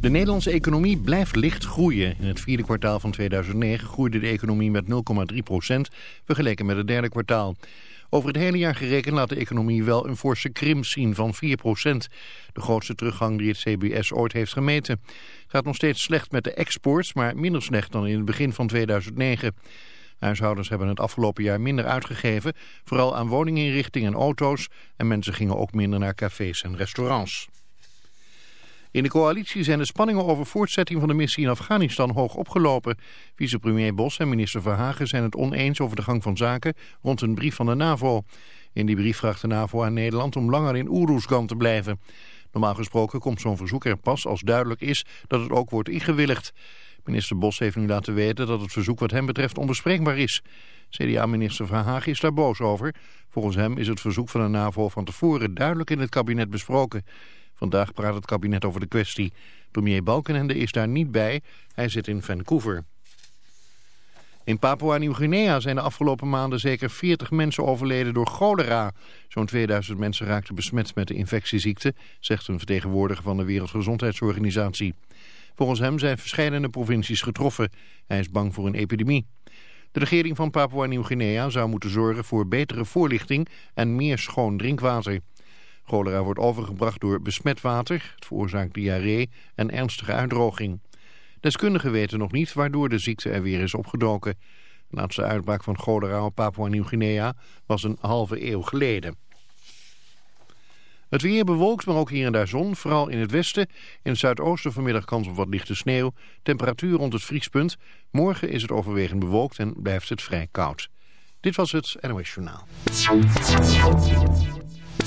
De Nederlandse economie blijft licht groeien. In het vierde kwartaal van 2009 groeide de economie met 0,3 procent, vergeleken met het derde kwartaal. Over het hele jaar gerekend laat de economie wel een forse krimp zien van 4 procent. De grootste teruggang die het CBS ooit heeft gemeten. Gaat nog steeds slecht met de exports, maar minder slecht dan in het begin van 2009. Huishoudens hebben het afgelopen jaar minder uitgegeven, vooral aan woninginrichting en auto's. En mensen gingen ook minder naar cafés en restaurants. In de coalitie zijn de spanningen over voortzetting van de missie in Afghanistan hoog opgelopen. Vicepremier Bos en minister Verhagen zijn het oneens over de gang van zaken rond een brief van de NAVO. In die brief vraagt de NAVO aan Nederland om langer in Oeroesgan te blijven. Normaal gesproken komt zo'n verzoek er pas als duidelijk is dat het ook wordt ingewilligd. Minister Bos heeft nu laten weten dat het verzoek wat hem betreft onbespreekbaar is. CDA-minister Verhagen is daar boos over. Volgens hem is het verzoek van de NAVO van tevoren duidelijk in het kabinet besproken. Vandaag praat het kabinet over de kwestie. Premier Balkenende is daar niet bij. Hij zit in Vancouver. In Papua-Nieuw-Guinea zijn de afgelopen maanden zeker 40 mensen overleden door cholera. Zo'n 2000 mensen raakten besmet met de infectieziekte, zegt een vertegenwoordiger van de Wereldgezondheidsorganisatie. Volgens hem zijn verschillende provincies getroffen. Hij is bang voor een epidemie. De regering van Papua-Nieuw-Guinea zou moeten zorgen voor betere voorlichting en meer schoon drinkwater. Cholera wordt overgebracht door besmet water, het veroorzaakt diarree en ernstige uitdroging. Deskundigen weten nog niet waardoor de ziekte er weer is opgedoken. De laatste uitbraak van cholera op Papua-Nieuw-Guinea was een halve eeuw geleden. Het weer bewolkt, maar ook hier en daar zon. Vooral in het westen. In het zuidoosten vanmiddag kans op wat lichte sneeuw. Temperatuur rond het vriespunt. Morgen is het overwegend bewolkt en blijft het vrij koud. Dit was het NOS Journaal.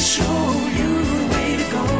Show you the way to go.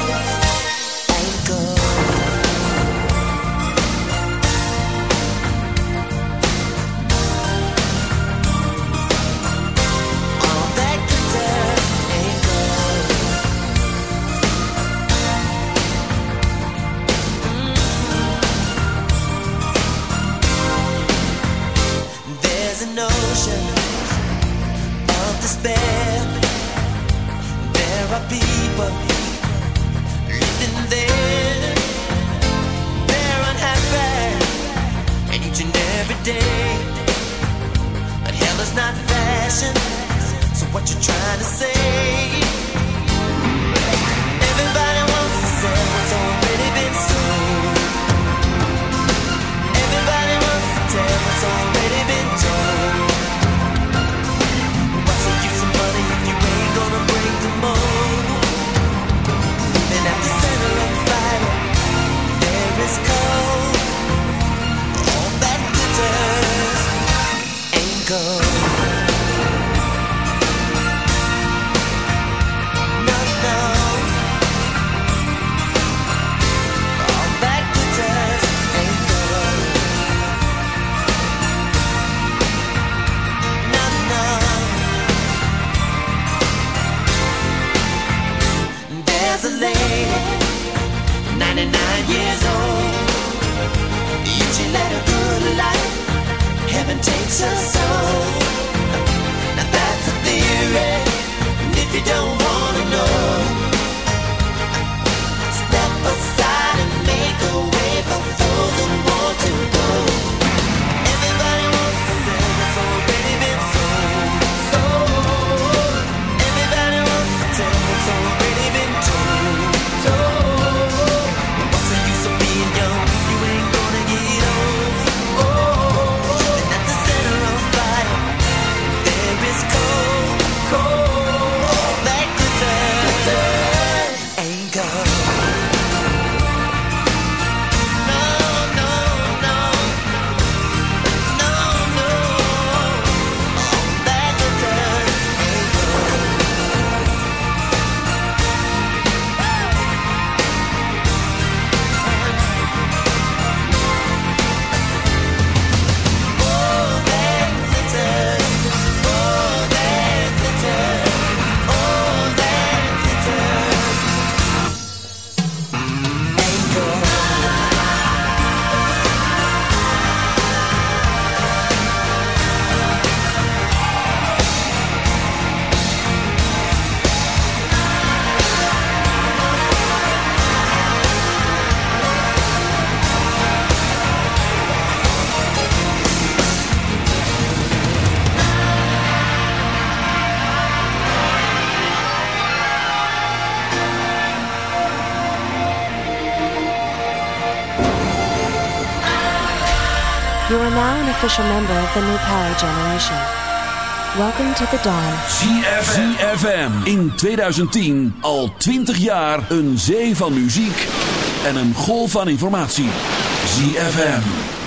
despair. There are people living there. They're unhappy, and each and every day. But hell is not fashion. So what you trying to say? go. Official member of the New Power Generation. Welcome to the dawn. ZFM in 2010 al 20 jaar een zee van muziek en een golf van informatie. ZFM.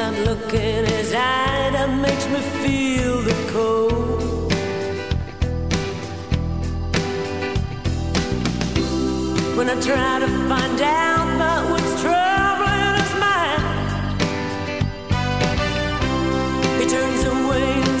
That look in his eye that makes me feel the cold. When I try to find out about what's troubling his mind, he turns away and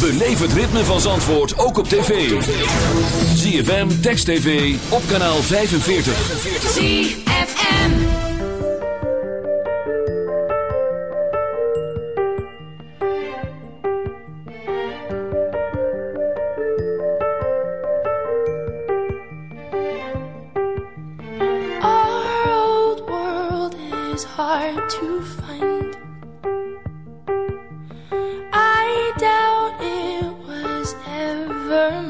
Beleef het ritme van Zandvoort ook op tv. ZFM, Text TV, op kanaal 45. ZFM. Our old world is hard to find. never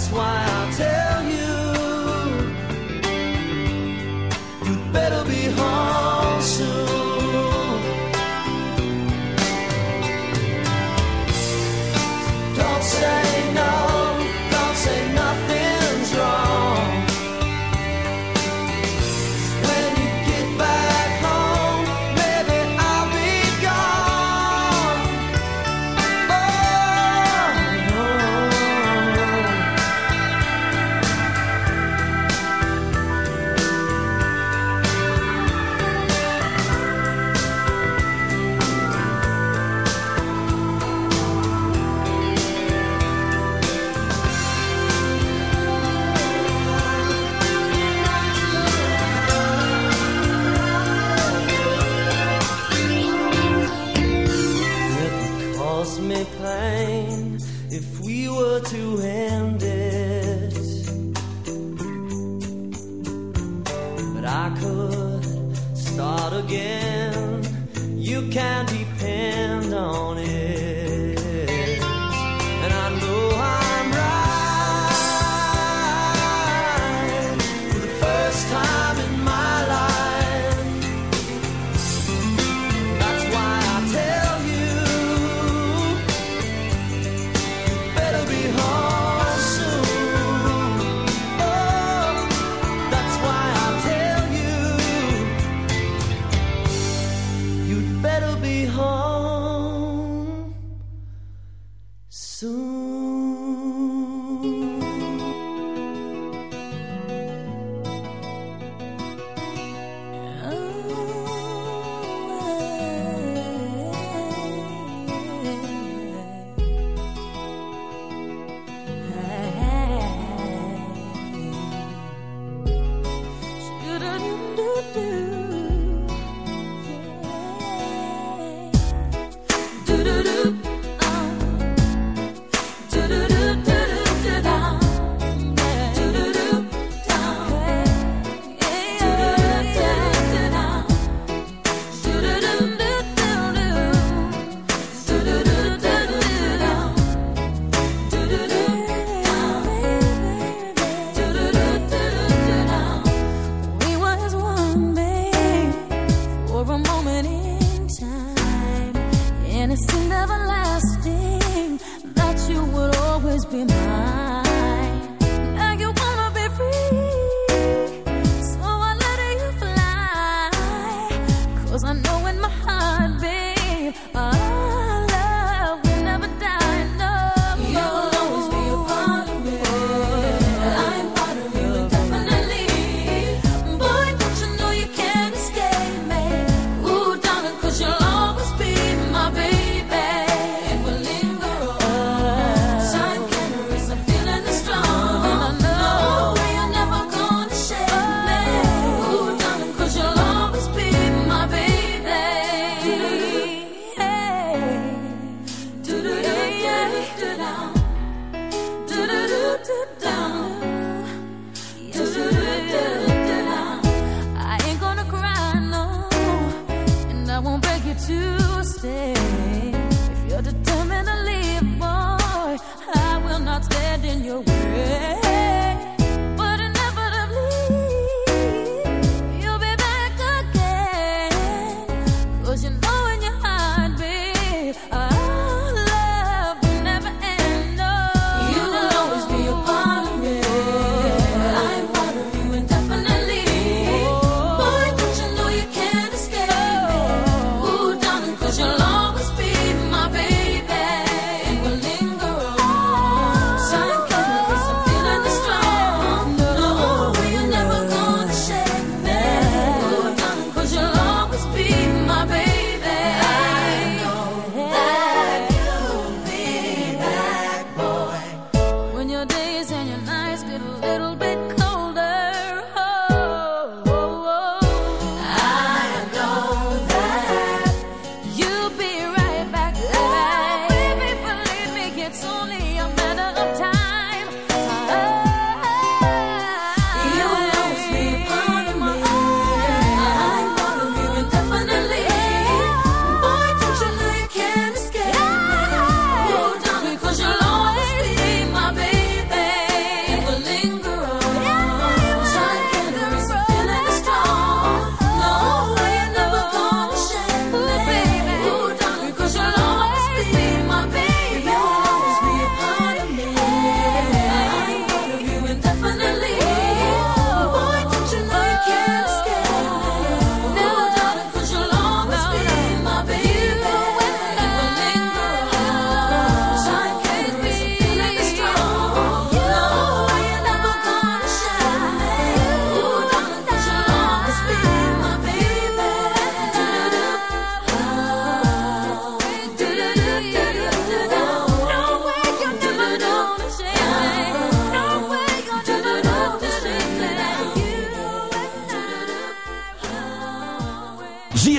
That's why I tell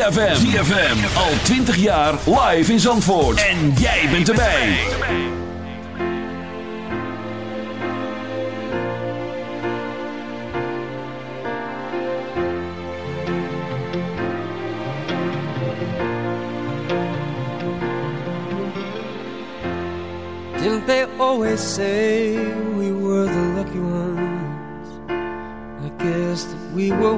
ZFM. ZFM. Al 20 jaar live in Zandvoort. En jij bent erbij. Didn't they always say we were the lucky ones? I guess that we were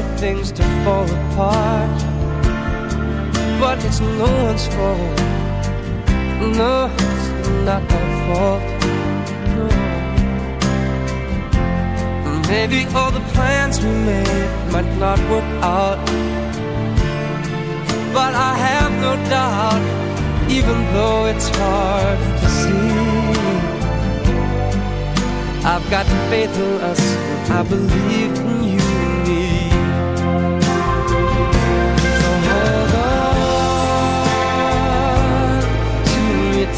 for things to fall apart. But it's no one's fault. No, it's not our fault. No. Maybe all the plans we made might not work out. But I have no doubt, even though it's hard to see. I've got faith in us, I believe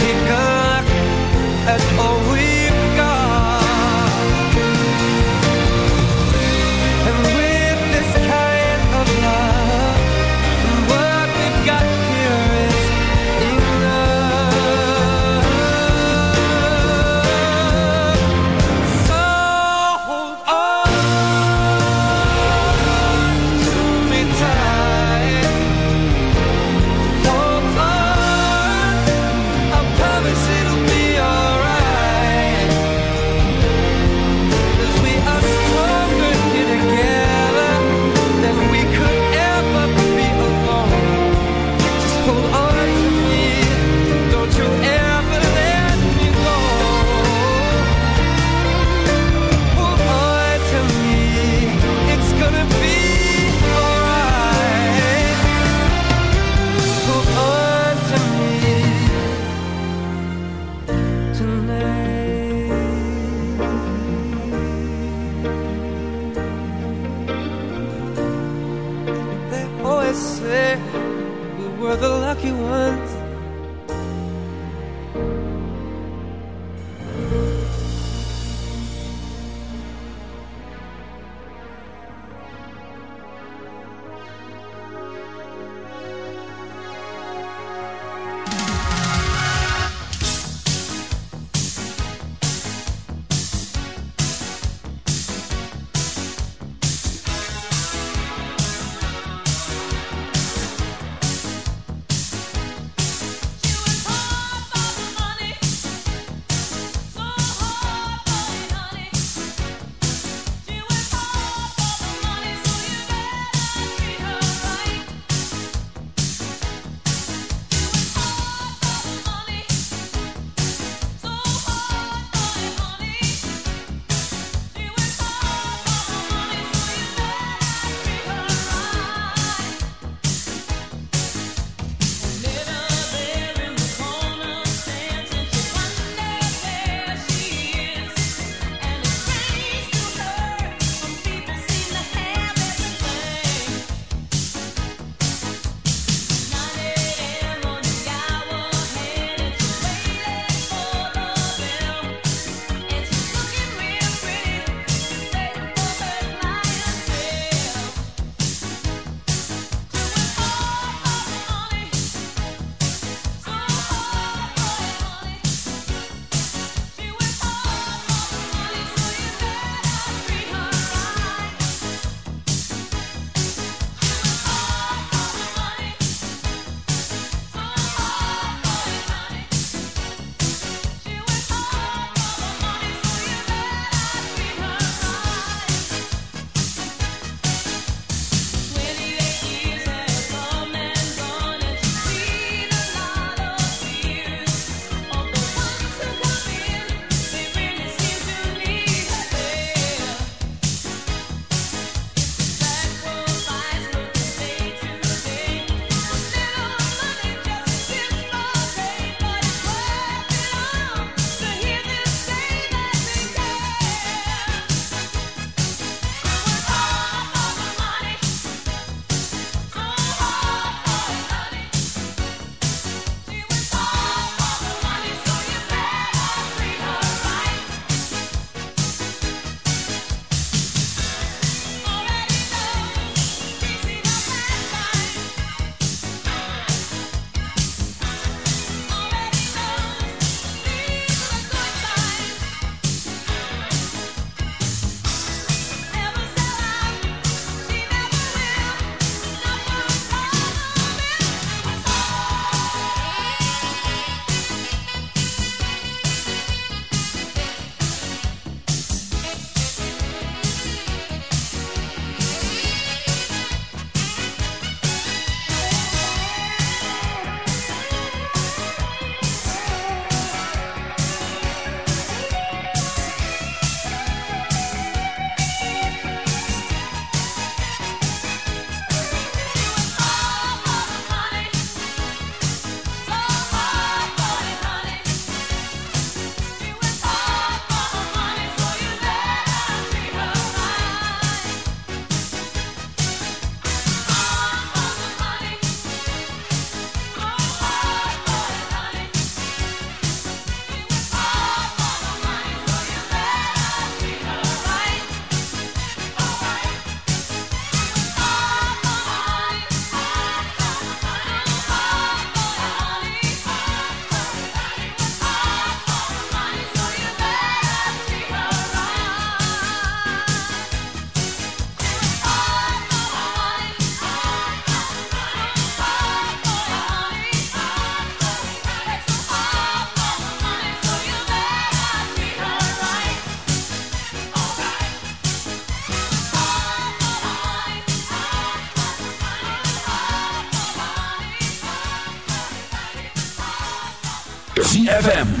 Given up.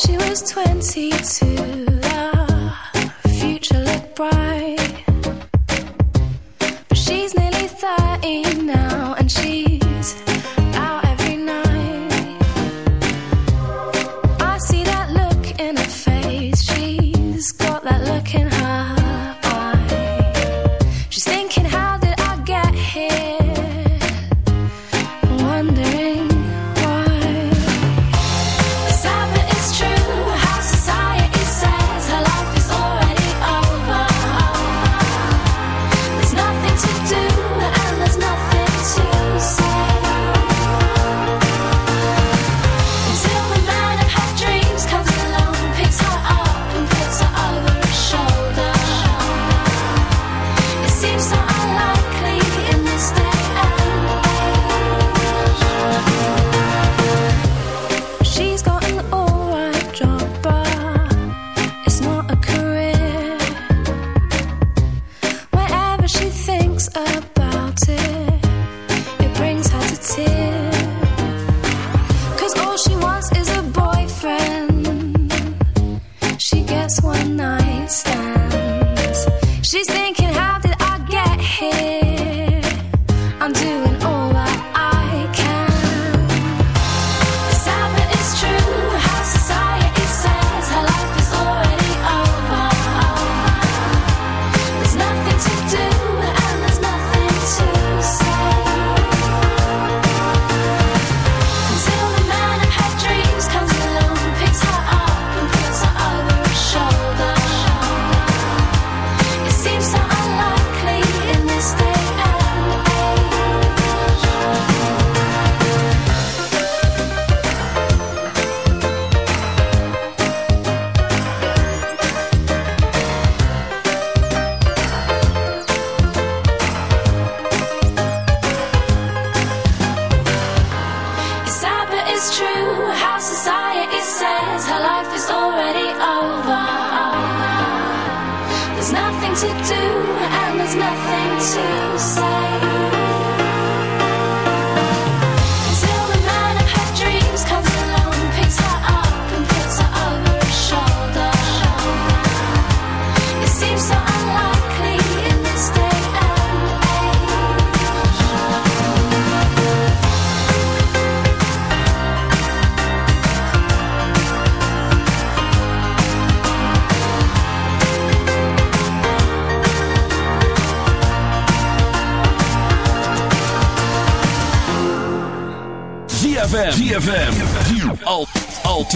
she was 22.